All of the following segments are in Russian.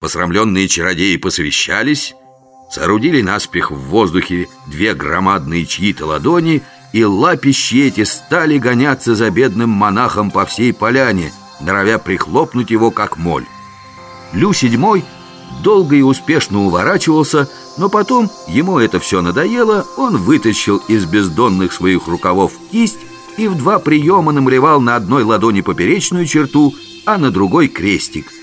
Посрамленные чародеи посовещались, соорудили наспех в воздухе две громадные чьи-то ладони, и лапищи эти стали гоняться за бедным монахом по всей поляне, норовя прихлопнуть его как моль. Лю седьмой долго и успешно уворачивался, но потом ему это все надоело, он вытащил из бездонных своих рукавов кисть и в два приема намалевал на одной ладони поперечную черту, а на другой крестик –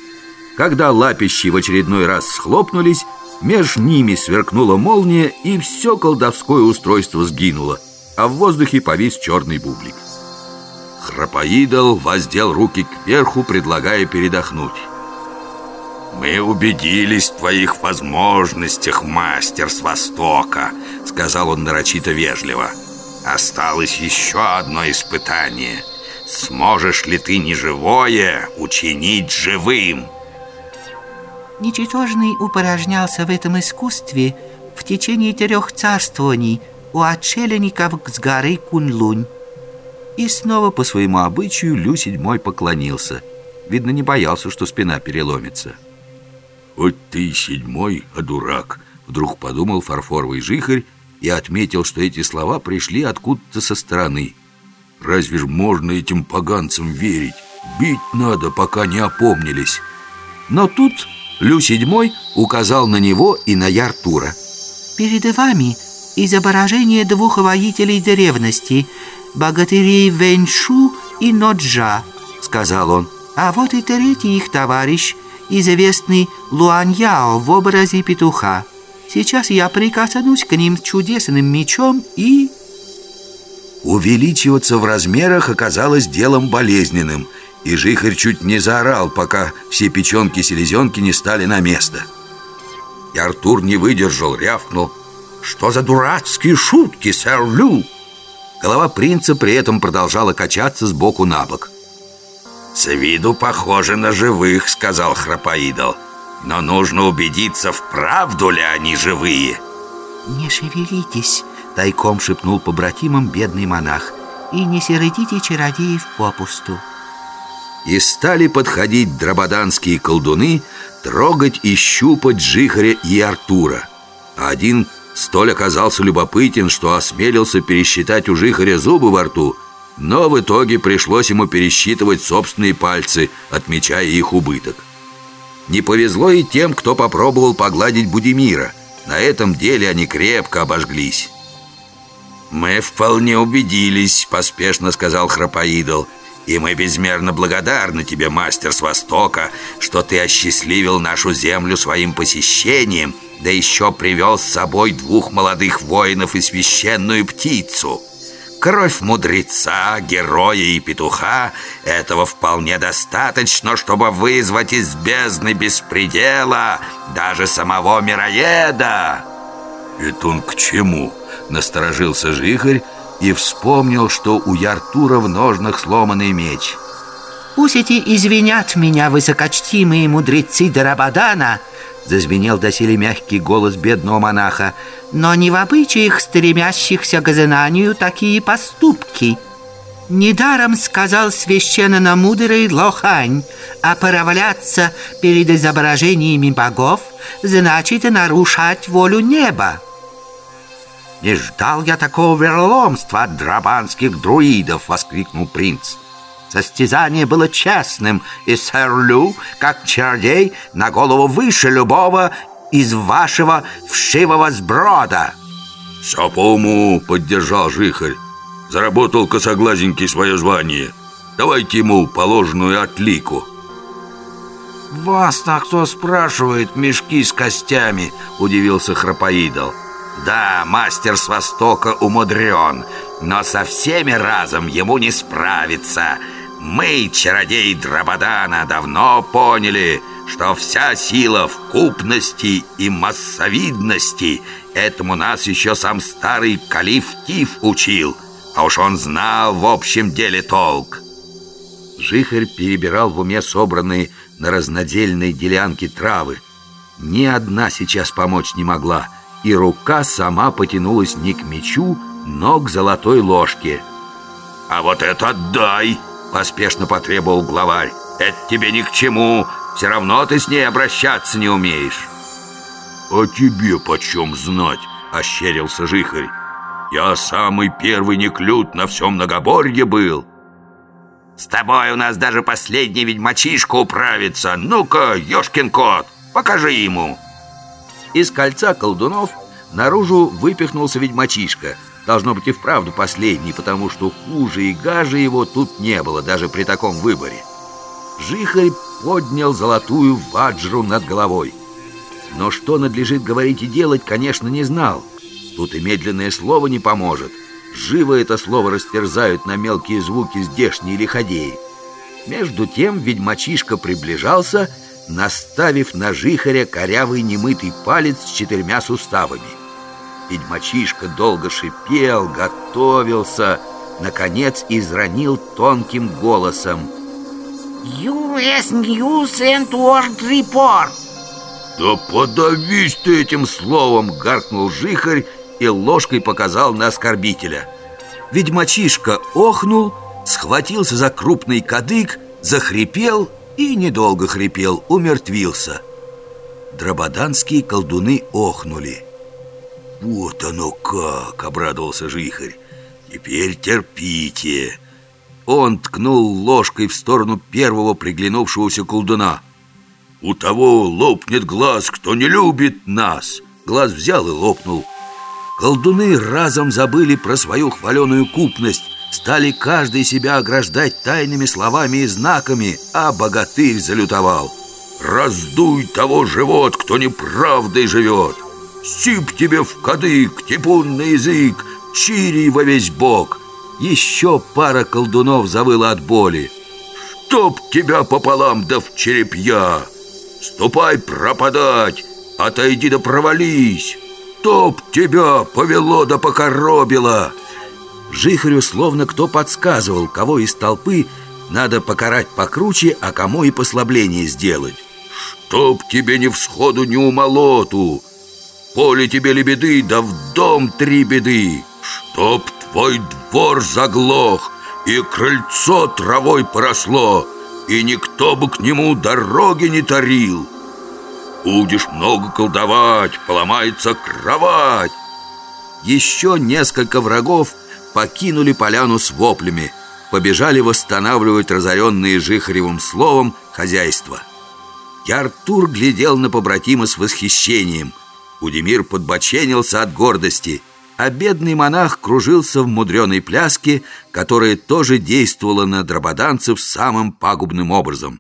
когда лапищи в очередной раз схлопнулись, меж ними сверкнула молния, и все колдовское устройство сгинуло, а в воздухе повис черный бублик. Храпоидол воздел руки кверху, предлагая передохнуть. «Мы убедились в твоих возможностях, мастер с Востока», — сказал он нарочито вежливо. «Осталось еще одно испытание. Сможешь ли ты неживое учинить живым?» Ничтожный упорожнялся в этом искусстве в течение трех царствований у отшельников с горы Кунлунь. И снова по своему обычаю Лю седьмой поклонился. Видно, не боялся, что спина переломится. «Вот ты седьмой, а дурак!» Вдруг подумал фарфоровый жихарь и отметил, что эти слова пришли откуда-то со стороны. «Разве ж можно этим поганцам верить? Бить надо, пока не опомнились!» Но тут Лю седьмой указал на него и на Яртура. «Перед вами изображение двух воителей древности, богатырей Веншу и Ноджа», — сказал он. «А вот и третий их товарищ, известный Луаньяо в образе петуха. Сейчас я прикоснусь к ним чудесным мечом и...» Увеличиваться в размерах оказалось делом болезненным — и жихарь чуть не заорал, пока все печенки-селезенки не стали на место. И Артур не выдержал, рявкнул. «Что за дурацкие шутки, сэр Лю?» Голова принца при этом продолжала качаться с боку на бок. «С виду похоже на живых», — сказал Храпоидол. «Но нужно убедиться, вправду ли они живые». «Не шевелитесь», — тайком шепнул побратимам бедный монах. «И не сердите чародеев попусту». И стали подходить драбаданские колдуны Трогать и щупать Жихаря и Артура. Один столь оказался любопытен, что осмелился пересчитать у Жихаря зубы во рту Но в итоге пришлось ему пересчитывать собственные пальцы, отмечая их убыток. Не повезло и тем, кто попробовал погладить Будимира. На этом деле они крепко обожглись. «Мы вполне убедились», — поспешно сказал Храпоидол и мы безмерно благодарны тебе, мастер с Востока, что ты осчастливил нашу землю своим посещением, да еще привел с собой двух молодых воинов и священную птицу. Кровь мудреца, героя и петуха Этого вполне достаточно, чтобы вызвать из бездны беспредела Даже самого мироеда «Это он к чему?» — насторожился Жихарь и вспомнил, что у Яртура в ножнах сломанный меч. «Пусть эти извинят меня высокочтимые мудрецы Дарабадана!» Зазвенел доселе мягкий голос бедного монаха Но не в обычаях стремящихся к знанию такие поступки Недаром сказал священно мудрый Лохань Оправляться перед изображениями богов Значит нарушать волю неба «Не ждал я такого вероломства от драбанских друидов!» — воскликнул принц. Состязание было честным, и сэр Лю, как чародей, на голову выше любого из вашего вшивого сброда. «Все по уму!» — поддержал Жихарь. «Заработал косоглазенький свое звание. Давайте ему положенную отлику». «Вас-то кто спрашивает мешки с костями?» — удивился Храпоидол. Да, мастер с Востока умудрен, но со всеми разом ему не справиться. Мы, чародеи Драбадана, давно поняли, что вся сила в купности и массовидности. Этому нас еще сам старый калиф Тиф учил, а уж он знал в общем деле толк. Жихарь перебирал в уме собранные на разнодельной делянке травы. Ни одна сейчас помочь не могла — и рука сама потянулась не к мечу, но к золотой ложке. «А вот это отдай!» — поспешно потребовал главарь. «Это тебе ни к чему, Все равно ты с ней обращаться не умеешь А тебе почем знать? Ощерился Жихарь Я самый первый неклют на всем многоборье был С тобой у нас даже последний ведьмачишка управится Ну-ка, ешкин кот, покажи ему Из кольца колдунов наружу выпихнулся ведьмачишка Должно быть и вправду последний, потому что хуже и гаже его тут не было, даже при таком выборе. Жихарь поднял золотую ваджру над головой. Но что надлежит говорить и делать, конечно, не знал. Тут и медленное слово не поможет. Живо это слово растерзают на мелкие звуки здешние лиходеи. Между тем ведьмачишка приближался, наставив на жихаря корявый немытый палец с четырьмя суставами. Ведьмачишка долго шипел, готовился, наконец изранил тонким голосом. US News and World Report Да подавись ты этим словом, гаркнул жихарь и ложкой показал на оскорбителя. Ведьмачишка охнул, схватился за крупный кадык, захрипел и недолго хрипел, умертвился. Драбаданские колдуны охнули. «Вот оно как!» — обрадовался Жихарь. «Теперь терпите!» Он ткнул ложкой в сторону первого приглянувшегося колдуна. «У того лопнет глаз, кто не любит нас!» Глаз взял и лопнул. Колдуны разом забыли про свою хваленую купность, стали каждый себя ограждать тайными словами и знаками, а богатырь залютовал. «Раздуй того живот, кто неправдой живет!» Сип тебе в кадык, типун на язык, чири во весь бок! Еще пара колдунов завыла от боли. Чтоб тебя пополам да в черепья! Ступай пропадать, отойди да провались! Топ тебя повело да покоробило Жихарю словно кто подсказывал, кого из толпы надо покарать покруче, а кому и послабление сделать. Чтоб тебе ни всходу, ни умолоту поле тебе лебеды, да в дом три беды! Чтоб твой двор заглох и крыльцо травой поросло И никто бы к нему дороги не тарил! Будешь много колдовать, поломается кровать! Еще несколько врагов покинули поляну с воплями Побежали восстанавливать разоренные Жихаревым словом хозяйство И Артур глядел на побратима с восхищением – Удемир подбоченился от гордости, а бедный монах кружился в мудреной пляске, которая тоже действовала на драбаданцев самым пагубным образом.